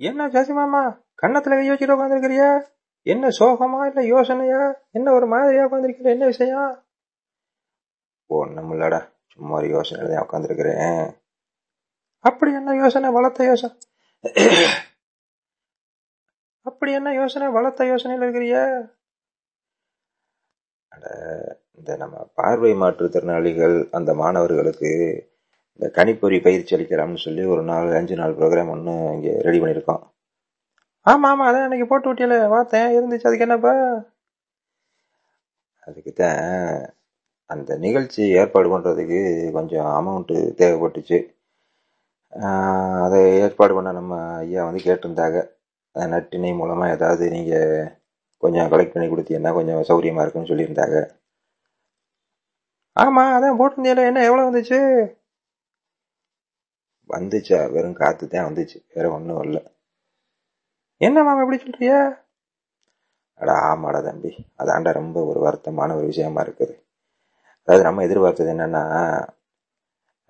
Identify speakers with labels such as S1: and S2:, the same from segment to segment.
S1: என்ன சசி மாமா கண்ணத்துல கை வச்சுட்டு உட்காந்துருக்கிறியா என்ன சோகமா இல்ல யோசனையா? என்ன ஒரு மாதிரியா உட்காந்துருக்கிற என்ன விஷயம்? ஒண்ணும் இல்லடா சும்மா ஒரு யோசனையில தான் உட்காந்துருக்கிறேன் அப்படி என்ன யோசனை? வளர்த்த யோசனை. அப்படி என்ன யோசனை? வளர்த்த யோசனையில இருக்கிறியா? அட இந்த நம்ம பார்வை மாற்றுத்திறனாளிகள் அந்த மாணவர்களுக்கு இந்த கணிப்பொறி பயிற்சி அளிக்கிறோம்னு சொல்லி ஒரு நாலு அஞ்சு நாள் ப்ரோக்ராம் ஒன்று இங்கே ரெடி பண்ணியிருக்கோம். ஆமாம் ஆமாம் அதான் அன்றைக்கி போட்டு விட்டியல பார்த்தேன். இருந்துச்சு. அதுக்கு என்னப்பா? அதுக்கு தான் அந்த நிகழ்ச்சி ஏற்பாடு பண்ணுறதுக்கு கொஞ்சம் அமௌண்ட்டு தேவைப்பட்டுச்சு. அதை ஏற்பாடு பண்ண நம்ம ஐயா வந்து கேட்டிருந்தாங்க. நட்டினை மூலமாக ஏதாவது நீங்கள் கொஞ்சம் கலெக்ட் பண்ணி கொடுத்தீங்கன்னா கொஞ்சம் சௌகரியமாக இருக்குன்னு சொல்லியிருந்தாங்க. ஆமாம் அதான் போட்டிருந்தியல என்ன எவ்வளோ வந்துச்சு? வந்துச்சா? வெறும் காற்று தான் வந்துச்சு. வேற ஒன்றும் இல்லை. என்ன மாமா எப்படி சொல்றிய? அடா ஆமாடா தம்பி. அதாண்டா ரொம்ப ஒரு வருத்தமான ஒரு விஷயமா இருக்குது. அதாவது நம்ம எதிர்பார்த்தது என்னன்னா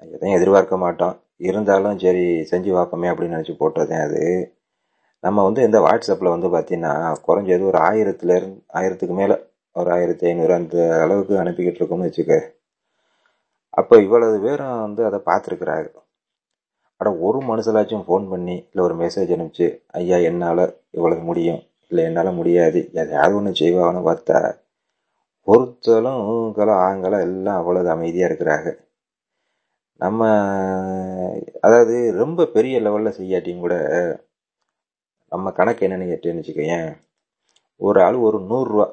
S1: எதையும் எதிர்பார்க்க மாட்டோம். இருந்தாலும் சரி செஞ்சு பார்ப்போமே அப்படின்னு நினச்சி போட்டதே அது. நம்ம வந்து இந்த வாட்ஸ்அப்பில் வந்து பார்த்தீங்கன்னா குறைஞ்சது ஒரு ஆயிரத்துலேருந்து ஆயிரத்துக்கு மேலே ஒரு ஆயிரத்தி ஐநூறு அந்த அளவுக்கு அனுப்பிக்கிட்டு இருக்கோம்னு வச்சுக்க. அப்போ இவ்வளவு பேரும் வந்து அதை பார்த்துருக்குறாங்க. அட ஒரு மனுஷலாச்சும் ஃபோன் பண்ணி இல்லை ஒரு மெசேஜ் அனுப்பிச்சு ஐயா என்னால் இவ்வளவு முடியும். இல்லை என்னால் முடியாது. எதையாவது ஒன்று செய்வாங்கன்னு பார்த்தா ஒருத்தலும் ஊங்கலம் ஆங்கலம் எல்லாம் அவ்வளவு அமைதியாக இருக்கிறாங்க. நம்ம அதாவது ரொம்ப பெரிய லெவலில் செய்யாட்டியும் கூட நம்ம கணக்கு என்னன்னு கேட்டேன்னு வச்சுக்கோயேன். ஒரு ஆள் ஒரு நூறுரூவா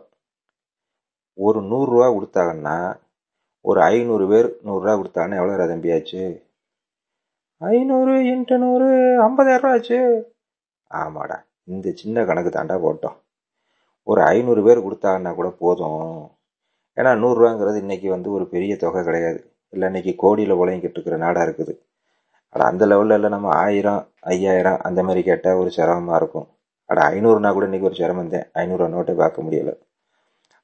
S1: ஒரு நூறுரூவா கொடுத்தாங்கன்னா ஒரு ஐநூறு பேர் நூறுரூவா கொடுத்தாங்கன்னா எவ்வளோ தம்பியாச்சு? ஐநூறு இன்ட்டு நூறு ஐம்பதாயிரம் ரூபா ஆச்சு. ஆமாடா இந்த சின்ன கணக்கு தாண்டா போட்டோம். ஒரு ஐநூறு பேர் கொடுத்தாங்கன்னா கூட போதும். ஏன்னா நூறுரூவாங்கிறது இன்னைக்கு வந்து ஒரு பெரிய தொகை கிடையாது. இல்லை இன்னைக்கு கோடியில் உலகிக்கிட்டு இருக்கிற நாடாக இருக்குது. அட அந்த லெவலில் இல்லை நம்ம ஆயிரம் ஐயாயிரம் அந்த மாதிரி கேட்டால் ஒரு சிரமமாக இருக்கும். அட ஐநூறுனா கூட இன்றைக்கி ஒரு சிரமம் தான். ஐநூறுரூவா நோட்டை பார்க்க முடியல.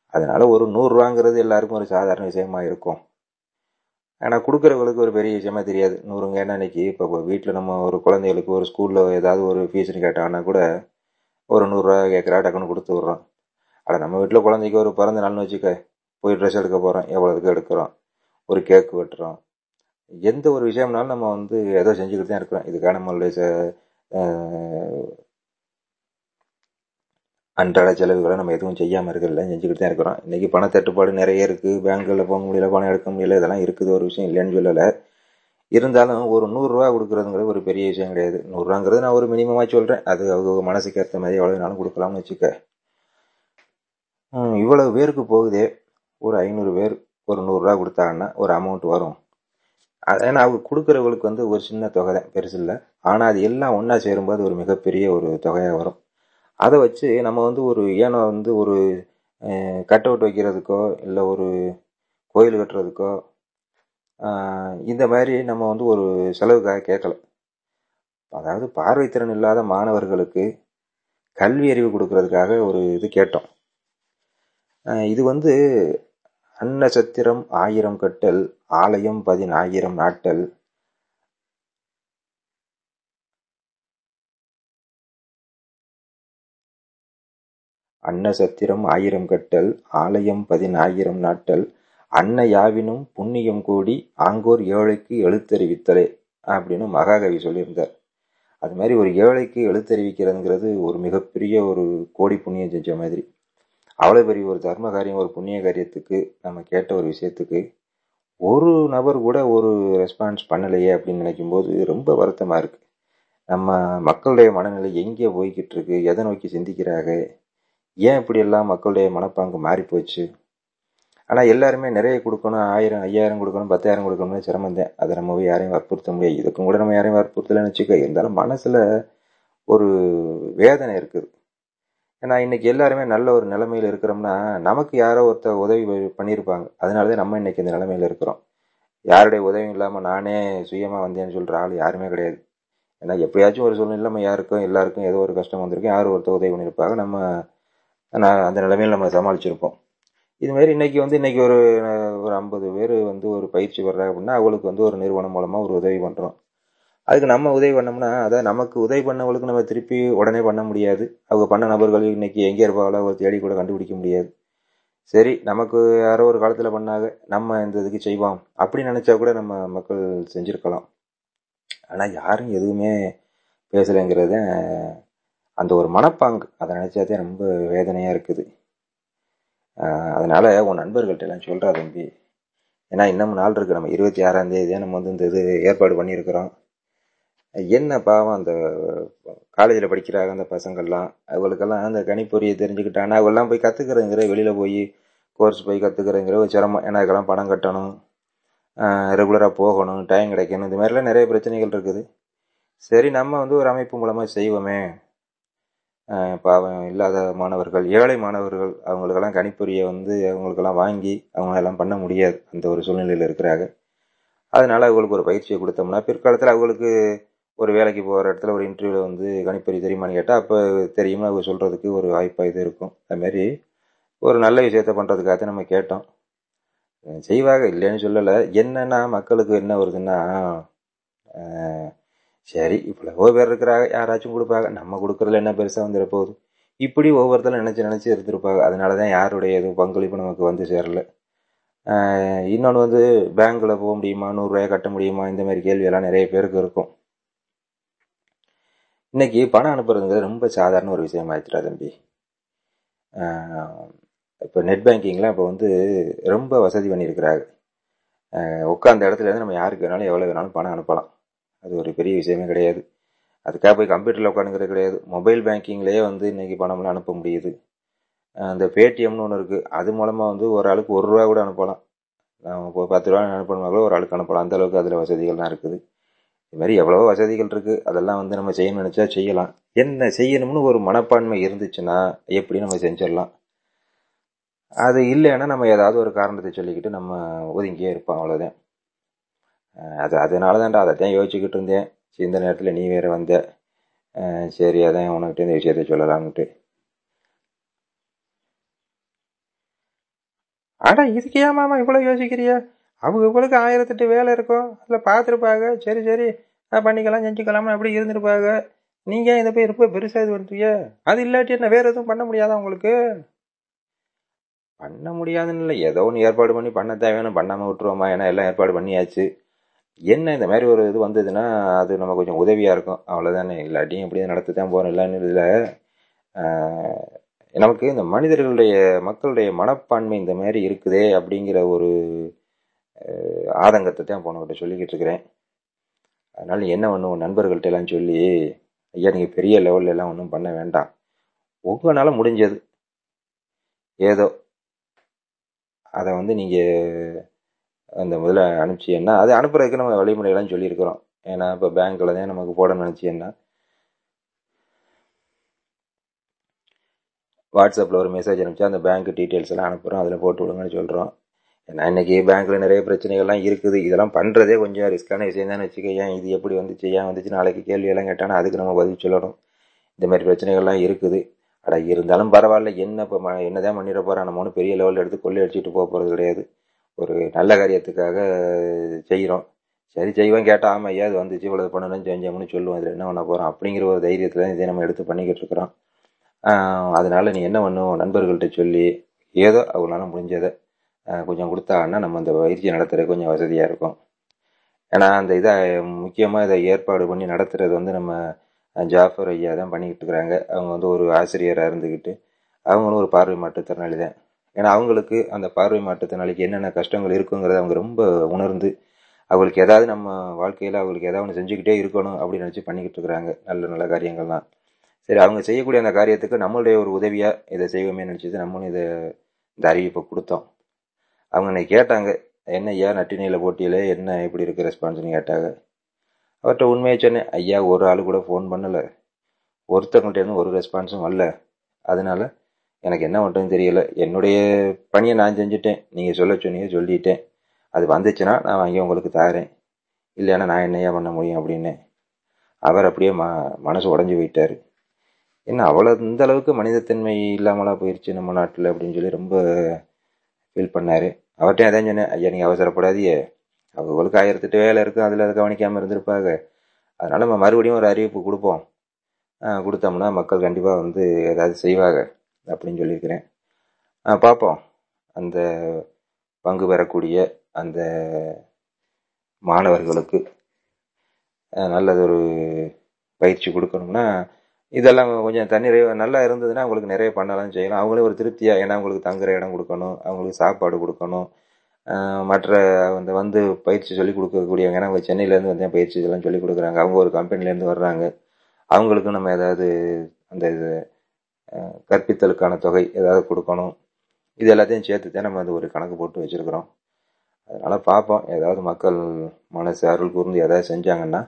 S1: அதனால் ஒரு நூறுரூவாங்கிறது எல்லாருக்கும் ஒரு சாதாரண விஷயமா இருக்கும். ஆனால் கொடுக்குறவங்களுக்கு ஒரு பெரிய விஷயமா தெரியாது. நூறுங்க ஏன்னா அன்னைக்கு? இப்போ வீட்டில் நம்ம ஒரு குழந்தைகளுக்கு ஒரு ஸ்கூலில் ஏதாவது ஒரு ஃபீஸ்னு கேட்டாங்கன்னா கூட ஒரு நூறுரூவா கேட்குறா டக்குன்னு கொடுத்து விட்றோம். ஆனால் நம்ம வீட்டில் குழந்தைக்கு ஒரு பிறந்த நாள்னு வச்சுக்க போய் ட்ரெஸ் எடுக்க போகிறோம் எவ்வளோதுக்கு எடுக்கிறோம் ஒரு கேக் வெட்டுறோம். எந்த ஒரு விஷயம்னாலும் நம்ம வந்து ஏதோ செஞ்சுக்கிட்டு தான் இருக்கிறோம். இதுக்காக நம்மளுடைய அன்றாட செலவுகளை நம்ம எதுவும் செய்யாமல் இருக்கிறதில்ல செஞ்சுக்கிட்டு தான் இருக்கிறோம். இன்னைக்கு பணத்தட்டுப்பாடு நிறைய இருக்குது பேங்க்கில் போக முடியல பணம் எடுக்க முடியல இதெல்லாம் இருக்குது. ஒரு விஷயம் இல்லைன்னு சொல்லலை. இருந்தாலும் ஒரு நூறுரூவா கொடுக்குறதுங்கிறது ஒரு பெரிய விஷயம் கிடையாது. நூறுரூவாங்கிறது நான் ஒரு மினிமமாக சொல்கிறேன் அது அவங்க மனசுக்கு ஏற்ற மாதிரி எவ்வளோனாலும் கொடுக்கலாம்னு வச்சுக்க. இவ்வளவு பேருக்கு போகுதே. ஒரு ஐநூறு பேர் ஒரு நூறுரூவா கொடுத்தாங்கன்னா ஒரு அமௌண்ட் வரும். அது- ஏன்னா அவங்க கொடுக்குறவங்களுக்கு வந்து ஒரு சின்ன தொகை தான். பெருசு இல்லை. ஆனால் அது எல்லாம் ஒன்றா சேரும்போது ஒரு மிகப்பெரிய ஒரு தொகையாக வரும். அதை வச்சு நம்ம வந்து ஒரு ஏனோ வந்து ஒரு கட் அவுட் வைக்கிறதுக்கோ இல்லை ஒரு கோயில் கட்டுறதுக்கோ இந்த மாதிரி நம்ம வந்து ஒரு செலவுக்காக கேட்கல. அதாவது பார்வைத்திறன் இல்லாத மாணவர்களுக்கு கல்வி அறிவு கொடுக்கறதுக்காக ஒரு இது கேட்டோம். இது வந்து அன்னசத்திரம் ஆயிரம் கட்டல் ஆலயம் பதினாயிரம் நாட்டல் அன்னசத்திரம் ஆயிரம் கட்டல் ஆலயம் பதினாயிரம் நாட்டல் அன்ன யாவினும் புண்ணியம் கூடி ஆங்கோர் ஏழைக்கு எழுத்தறிவித்தலே அப்படின்னு மகாகவி சொல்லியிருந்தார். அது மாதிரி ஒரு ஏழைக்கு எழுத்தறிவிக்கிறதுங்கிறது ஒரு மிகப்பெரிய ஒரு கோடி புண்ணியம் செஞ்ச மாதிரி. அவ்வளோ பெரிய ஒரு தர்ம காரியம் ஒரு புண்ணிய காரியத்துக்கு நம்ம கேட்ட ஒரு விஷயத்துக்கு ஒரு நபர் கூட ஒரு ரெஸ்பான்ஸ் பண்ணலையே அப்படின்னு நினைக்கும்போது ரொம்ப வருத்தமாக இருக்குது நம்ம மக்களுடைய மனநிலை எங்கே போய்கிட்டு இருக்கு எதை நோக்கி சிந்திக்கிறாங்க ஏன் இப்படி எல்லாம் மக்களுடைய மனப்பாங்கு மாறி போச்சு? ஆனா எல்லாருமே நிறைய கொடுக்கணும் ஆயிரம் ஐயாயிரம் கொடுக்கணும் பத்தாயிரம் கொடுக்கணும்னு சிரமம் தான் அதை நம்ம போய் யாரையும் வற்புறுத்த முடியாது. இதுக்கும் கூட நம்ம யாரையும் வற்புறுத்தலன்னு வச்சுக்க இருந்தாலும் மனசில் ஒரு வேதனை இருக்குது. ஏன்னா இன்றைக்கி எல்லாருமே நல்ல ஒரு நிலைமையில் இருக்கிறோம்னா நமக்கு யாரோ ஒருத்தர் உதவி பண்ணியிருப்பாங்க. அதனால தான் நம்ம இன்னைக்கு இந்த நிலைமையில் இருக்கிறோம். யாருடைய உதவியும் இல்லாமல் நானே சுயமாக வந்தேன்னு சொல்கிற ஆள் யாருமே கிடையாது. ஏன்னா எப்படியாச்சும் ஒரு சூழ்நிலை நம்ம யாருக்கும் எல்லாருக்கும் ஏதோ ஒரு கஷ்டம் வந்திருக்கும். யாரும் ஒருத்தர் உதவி பண்ணியிருப்பாங்க. நம்ம நான் அந்த நிலைமையில நம்ம சமாளிச்சிருப்போம். இதுமாரி இன்றைக்கி வந்து இன்றைக்கி ஒரு ஒரு ஐம்பது பேர் வந்து ஒரு பயிற்சி வர்றாங்க அப்படின்னா அவங்களுக்கு வந்து ஒரு நிறுவனம் மூலமாக ஒரு உதவி பண்ணுறோம் அதுக்கு நம்ம உதவி பண்ணோம்னா அதாவது நமக்கு உதவி பண்ணவங்களுக்கு நம்ம திருப்பி உடனே பண்ண முடியாது. அவங்க பண்ண நபர்கள் இன்றைக்கி எங்கே இருப்பாங்களோ ஒரு தேடி கூட கண்டுபிடிக்க முடியாது. சரி நமக்கு யாரோ ஒரு காலத்தில் பண்ணாங்க நம்ம இந்த இதுக்கு செய்வோம். அப்படி நினச்சா கூட நம்ம மக்கள் செஞ்சுருக்கலாம். ஆனால் யாரும் எதுவுமே பேசலைங்கிறத அந்த ஒரு மனப்பாங்கு அதை நினச்சாதே ரொம்ப வேதனையாக இருக்குது. அதனால் உன் நண்பர்கள்ட்ட எல்லாம் சொல்கிறா தம்பி. ஏன்னா இன்னமும் நாள் இருக்குது நம்ம இருபத்தி ஆறாம் நம்ம வந்து இந்த இது ஏற்பாடு பண்ணியிருக்கிறோம். என்ன பாவம் அந்த காலேஜில் படிக்கிறாங்க அந்த பசங்கள்லாம். அவங்களுக்கெல்லாம் அந்த கணிப்பொறியை தெரிஞ்சுக்கிட்டாங்கன்னா அவங்கெல்லாம் போய் கற்றுக்கிறேங்கிற வெளியில் போய் கோர்ஸ் போய் கற்றுக்கிறேங்கிற ஒரு சிரமம். ஏன்னா அதுக்கெல்லாம் பணம் கட்டணும். ரெகுலராக போகணும் டைம் கிடைக்கணும். இந்த மாதிரிலாம் நிறைய பிரச்சனைகள் இருக்குது. சரி நம்ம வந்து ஒரு அமைப்பு மூலமாக செய்வோமே. பாவம் இல்லாத மாணவர்கள் ஏழை மாணவர்கள் அவங்களுக்கெல்லாம் கணிப்பொறியை வந்து அவங்களுக்கெல்லாம் வாங்கி அவங்க எல்லாம் பண்ண முடியாது. அந்த ஒரு சூழ்நிலையில் இருக்கிறாங்க. அதனால் அவங்களுக்கு ஒரு பயிற்சியை கொடுத்தோம்னா பிற்காலத்தில் அவங்களுக்கு ஒரு வேலைக்கு போகிற இடத்துல ஒரு இன்டர்வியூவில் வந்து கணிப்பொறி தெரியுமான்னு கேட்டால் அப்போ தெரியுமா அவங்க சொல்கிறதுக்கு ஒரு வாய்ப்பாக இது இருக்கும். அதுமாரி ஒரு நல்ல விஷயத்த பண்ணுறதுக்காக நம்ம கேட்டோம். செய்வாங்க இல்லைன்னு சொல்லலை. என்னென்னா மக்களுக்கு என்ன வருதுன்னா சரி இவ்வளவோ பேர் இருக்கிறாங்க? யாராச்சும் கொடுப்பாங்க. நம்ம கொடுக்குறதுல என்ன பெருசாக வந்துட போகுது? இப்படி ஒவ்வொருத்தரும் நினச்சி நினச்சி எடுத்துருப்பாங்க அதனால தான் யாருடைய எதுவும் பங்களிப்பு நமக்கு வந்து சேரல. இன்னொன்று வந்து பேங்க்கில் போக முடியுமா? நூறுரூவாயை கட்ட முடியுமா? இந்த மாதிரி கேள்வியெல்லாம் நிறைய பேருக்கு இருக்கும். இன்னைக்கு பணம் அனுப்புறதுங்கிறது ரொம்ப சாதாரண ஒரு விஷயம் ஆயிடுச்சுடா தம்பி இப்போ நெட் பேங்கிங்லாம் இப்போ வந்து ரொம்ப வசதி பண்ணியிருக்கிறாங்க உட்காந்த இடத்துல இருந்து நம்ம யாருக்கு வேணாலும் எவ்வளோ வேணாலும் பணம் அனுப்பலாம். அது ஒரு பெரிய விஷயமே கிடையாது. அதுக்காக போய் கம்ப்யூட்டரில் உட்காந்துக்கிறது கிடையாது. மொபைல் பேங்கிங்லேயே வந்து இன்றைக்கி பணம்லாம் அனுப்ப முடியுது. அந்த பேடிஎம்னு ஒன்று இருக்குது அது மூலமாக வந்து ஒரு ஆளுக்கு ஒரு ரூபா கூட அனுப்பலாம். நம்ம இப்போ பத்து ரூபா அனுப்பணுமா கூட ஒரு ஆளுக்கு அனுப்பலாம். அந்தளவுக்கு அதில் வசதிகள்லாம் இருக்குது. இது மாதிரி எவ்வளவோ வசதிகள் இருக்குது அதெல்லாம் வந்து நம்ம செய்யணும்னு நினச்சா செய்யலாம். என்ன செய்யணும்னு ஒரு மனப்பான்மை இருந்துச்சுன்னா எப்படி நம்ம செஞ்சிடலாம்? அது இல்லைன்னா நம்ம ஏதாவது ஒரு காரணத்தை சொல்லிக்கிட்டு நம்ம ஒதுங்கியே இருப்போம். அவ்வளோதான் அது அதனால தான்டா அதை தான் யோசிச்சுக்கிட்டு இருந்தேன் இந்த நேரத்தில் நீ வேறு வந்த சரி அதான் உனக்கிட்ட இந்த விஷயத்த சொல்லலாம்னுட்டு ஆடா இதுக்கு ஏன் மாமா இவ்வளோ யோசிக்கிறியா அவங்க இவங்களுக்கு ஆயிரத்தெட்டு வேலை இருக்கும் அதில் பார்த்துருப்பாங்க சரி சரி பண்ணிக்கலாம் செஞ்சுக்கலாம்னு அப்படி இருந்திருப்பாங்க நீங்கள் இதை போய் ரொம்ப பெருசாக இது பண்ணுறீங்க அது இல்லாட்டி என்ன வேறு எதுவும் பண்ண முடியாதா உங்களுக்கு பண்ண முடியாதுன்னு இல்லை ஏதோ ஒன்று ஏற்பாடு பண்ணி பண்ண தேவையான பண்ணாமல் விட்டுருவோமா ஏன்னா எல்லாம் ஏற்பாடு பண்ணியாச்சு என்ன இந்த மாதிரி ஒரு இது வந்ததுன்னா அது நம்ம கொஞ்சம் உதவியாக இருக்கும். அவ்வளோதானே இல்லாட்டியும் இப்படி நடத்தி தான் போகிறோம் இல்லைன்னு இதில் நமக்கு இந்த மனிதர்களுடைய மக்களுடைய மனப்பான்மை இந்த மாதிரி இருக்குதே அப்படிங்கிற ஒரு ஆதங்கத்தை தான் போனவர்கிட்ட சொல்லிக்கிட்டு இருக்கிறேன். அதனால் என்ன ஒன்று நண்பர்கள்ட்ட எல்லாம் சொல்லி ஐயா நீங்கள் பெரிய லெவல்ல எல்லாம் ஒன்றும் பண்ண வேண்டாம். உங்களால் முடிஞ்சது. ஏதோ அதை வந்து நீங்கள் அந்த முதல்ல அனுப்பிச்சின்னா அது அனுப்புறதுக்கு நம்ம வழிமுறைகள்லாம் சொல்லியிருக்கிறோம். ஏன்னா இப்போ பேங்க்கில் தான் நமக்கு போடணும்னு நினச்சின்னா வாட்ஸ்அப்பில் ஒரு மெசேஜ் அனுப்பிச்சா அந்த பேங்க் டீட்டெயில்ஸ் எல்லாம் அனுப்புகிறோம் அதில் போட்டு விடுங்கன்னு சொல்கிறோம் ஏன்னா இன்றைக்கி பேங்க்கில் நிறைய பிரச்சனைகள்லாம் இருக்குது. இதெல்லாம் பண்ணுறதே கொஞ்சம் ரிஸ்க்கான விஷயம் தான் வச்சுக்க. ஏன் இது எப்படி வந்துச்சு ஏன் வந்துச்சு நாளைக்கு கேள்வியெல்லாம் கேட்டானா அதுக்கு நம்ம பதில் சொல்லணும். இந்த மாதிரி பிரச்சனைகள்லாம் இருக்குது. அட இருந்தாலும் பரவாயில்ல. என்ன இப்போ என்னதான் பண்ணிட போகிறோம் நம்ம ஒன்றும் பெரிய லெவலில் எடுத்து கொள்ளை அடிச்சுட்டு போக போகிறது கிடையாது. ஒரு நல்ல காரியத்துக்காக செய்கிறோம் சரி செய்வோம் கேட்டால் ஆமாம் ஐயா அது வந்துச்சு இவ்வளோ பண்ணணும்னு செஞ்சோம்னு சொல்லுவோம். இதில் என்ன பண்ண போகிறோம் அப்படிங்கிற ஒரு தைரியத்தில் இதை நம்ம எடுத்து பண்ணிக்கிட்டு இருக்கிறோம். அதனால் நீ என்ன பண்ணும் நண்பர்கள்ட்ட சொல்லி ஏதோ அவங்களால முடிஞ்சதை கொஞ்சம் கொடுத்தாங்கன்னா நம்ம அந்த பயிற்சி நடத்துறது கொஞ்சம் வசதியாக இருக்கும். ஏன்னா அந்த இதை முக்கியமாக இதை ஏற்பாடு பண்ணி நடத்துறது வந்து நம்ம ஜாஃபர் ஐயா தான் பண்ணிக்கிட்டு இருக்கிறாங்க. அவங்க வந்து ஒரு ஆசிரியராக இருந்துக்கிட்டு அவங்களும் ஒரு பார்வை மாற்றுத்திறனாளி தான். ஏன்னா அவங்களுக்கு அந்த பார்வை மாற்றுத்திறனாளிக்கு என்னென்ன கஷ்டங்கள் இருக்குங்கிறத அவங்க ரொம்ப உணர்ந்து அவங்களுக்கு ஏதாவது நம்ம வாழ்க்கையில் அவங்களுக்கு ஏதாவது ஒன்று செஞ்சுக்கிட்டே இருக்கணும் அப்படின்னு நினச்சி பண்ணிக்கிட்டு இருக்கிறாங்க. நல்ல நல்ல காரியங்கள்லாம் சரி அவங்க செய்யக்கூடிய அந்த காரியத்துக்கு நம்மளுடைய ஒரு உதவியாக இதை செய்வோமே நினச்சிது நம்மளும் இதை இந்த அறிவிப்பை கொடுத்தோம். அவங்க என்னை கேட்டாங்க என்ன ஐயா நட்டினியில் போட்டியில் என்ன எப்படி இருக்குது ரெஸ்பான்ஸ்னு கேட்டாங்க. அவர்கிட்ட உண்மையை சொன்னேன் ஐயா ஒரு ஆள் கூட ஃபோன் பண்ணலை. ஒருத்தவங்கள்ட்ட ஒரு ரெஸ்பான்ஸும் வரல. அதனால் எனக்கு என்ன பண்ணுறதுன்னு தெரியல. என்னுடைய பணியை நான் செஞ்சுட்டேன். நீங்கள் சொல்ல சொன்னீங்க சொல்லிட்டேன். அது வந்துச்சுன்னா நான் வாங்கி உங்களுக்கு தாரேன். இல்லைன்னா நான் என்னையா பண்ண முடியும் அப்படின்னு. அவர் அப்படியே ம மனசு உடஞ்சி போயிட்டார். என்ன அவ்வளோ இந்த அளவுக்கு மனிதத்தன்மை இல்லாமலாம் போயிடுச்சு நம்ம நாட்டில் அப்படின்னு சொல்லி ரொம்ப ஃபீல் பண்ணார். அவர்கிட்ட அதான் சொன்னேன் ஐயா நீங்கள் அவசரப்படாதியே அவங்களுக்கு ஆயிரத்தெட்டு வேலை இருக்கும். அதில் அதை கவனிக்காமல் இருந்திருப்பாங்க. அதனால் நம்ம மறுபடியும் ஒரு அறிவிப்பு கொடுப்போம். கொடுத்தோம்னா மக்கள் கண்டிப்பாக வந்து ஏதாவது செய்வாங்க. அப்படின்னு சொல்லியிருக்கிறேன். பார்ப்போம். அந்த பங்கு பெறக்கூடிய அந்த மாணவர்களுக்கு நல்லதொரு பயிற்சி கொடுக்கணும்னா இதெல்லாம் கொஞ்சம் தண்ணீர் நல்லா இருந்ததுன்னா அவங்களுக்கு நிறைய பண்ணலாம் செய்யலாம். அவங்களே ஒரு திருப்தியாக ஏன்னா அவங்களுக்கு தங்குற இடம் கொடுக்கணும் அவங்களுக்கு சாப்பாடு கொடுக்கணும். மற்ற அந்த வந்து பயிற்சி சொல்லிக் கொடுக்கக்கூடியவங்க ஏன்னா அவங்க சென்னையிலேருந்து வந்து பயிற்சி இதெல்லாம் சொல்லிக் கொடுக்குறாங்க. அவங்க ஒரு கம்பெனிலேருந்து வர்றாங்க. அவங்களுக்கும் நம்ம ஏதாவது அந்த இது கற்பித்தலுக்கான தொகை ஏதாவது கொடுக்கணும். இது எல்லாத்தையும் சேர்த்து தான் நம்ம அது ஒரு கணக்கு போட்டு வச்சுருக்குறோம். அதனால் பார்ப்போம். ஏதாவது மக்கள் மனசு அருள் கூர்ந்து ஏதாவது செஞ்சாங்கன்னா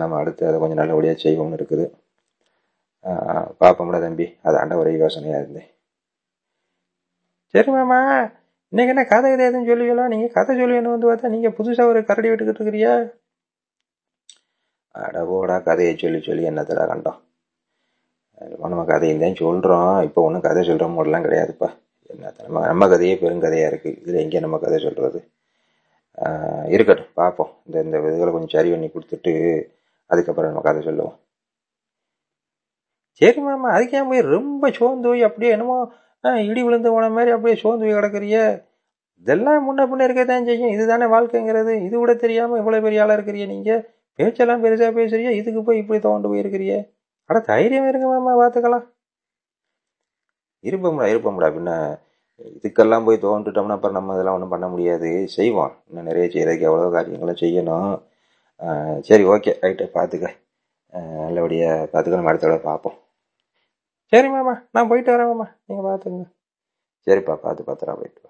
S1: நம்ம அடுத்து அதை கொஞ்சம் நல்லபடியாக செய்வோம்னு இருக்குது. பார்ப்போம்ல தம்பி. அது அண்ட ஒரே யோசனையாக இருந்தேன் சரி மாமா இன்னைக்கு என்ன கதை கதை எதுவும் சொல்லுவீங்களா? நீங்கள் கதை சொல்லுவேன்னு வந்து பார்த்தா நீங்கள் புதுசாக ஒரு கரடி விட்டுக்கிட்டு இருக்கிறியா? அடபோடா கதையை சொல்லி சொல்லி என்னத்தில் கண்டோம். நம்ம கதையில் தான் சொல்கிறோம் இப்போ ஒன்றும் கதை சொல்கிற மாதிரிலாம் கிடையாதுப்பா. என்ன நம்ம நம்ம கதையே பெருங்கதையாக இருக்குது இதில் எங்கே நம்ம கதை சொல்கிறது இருக்கட்டும் பார்ப்போம் இந்த இந்த இதுகளை கொஞ்சம் சரி பண்ணி கொடுத்துட்டு அதுக்கப்புறம் நம்ம கதை சொல்லுவோம். சரி மாமா அதுக்கே போய் ரொம்ப சோர்ந்து போய் அப்படியே என்னமோ இடி விழுந்து போன மாதிரி அப்படியே சோர்ந்து போய் கிடக்குறிய. இதெல்லாம் முன்ன பின்ன இருக்கத்தான் செய்யும். இதுதானே வாழ்க்கைங்கிறது. இது கூட தெரியாமல் இவ்வளோ பெரிய ஆளாக இருக்கிறிய நீங்கள் பேச்செல்லாம் பெருசாக பேசுறீங்க இதுக்கு போய் இப்படி தோண்டு போயிருக்கிறியே. அட தைரியம் இருங்க மாமா பார்த்துக்கலாம். இருப்போம்டா இருப்போம்டா. பின்ன இதுக்கெல்லாம் போய் தோன்றுட்டோம்னா அப்புறம் நம்ம இதெல்லாம் ஒன்றும் பண்ண முடியாது. செய்வோம். இன்னும் நிறைய செய்கிறதுக்கு எவ்வளோ காரியங்களும் செய்யணும். சரி ஓகே. ரைட்டு பார்த்துக்க. நல்லபடியாக பார்த்துக்க நம்ம அடுத்த பார்ப்போம். சரி மாமா நான் போயிட்டு வரேன் மாமா. நீங்கள் பார்த்துங்க. சரிப்பா பார்த்து பார்த்துடா போயிட்டு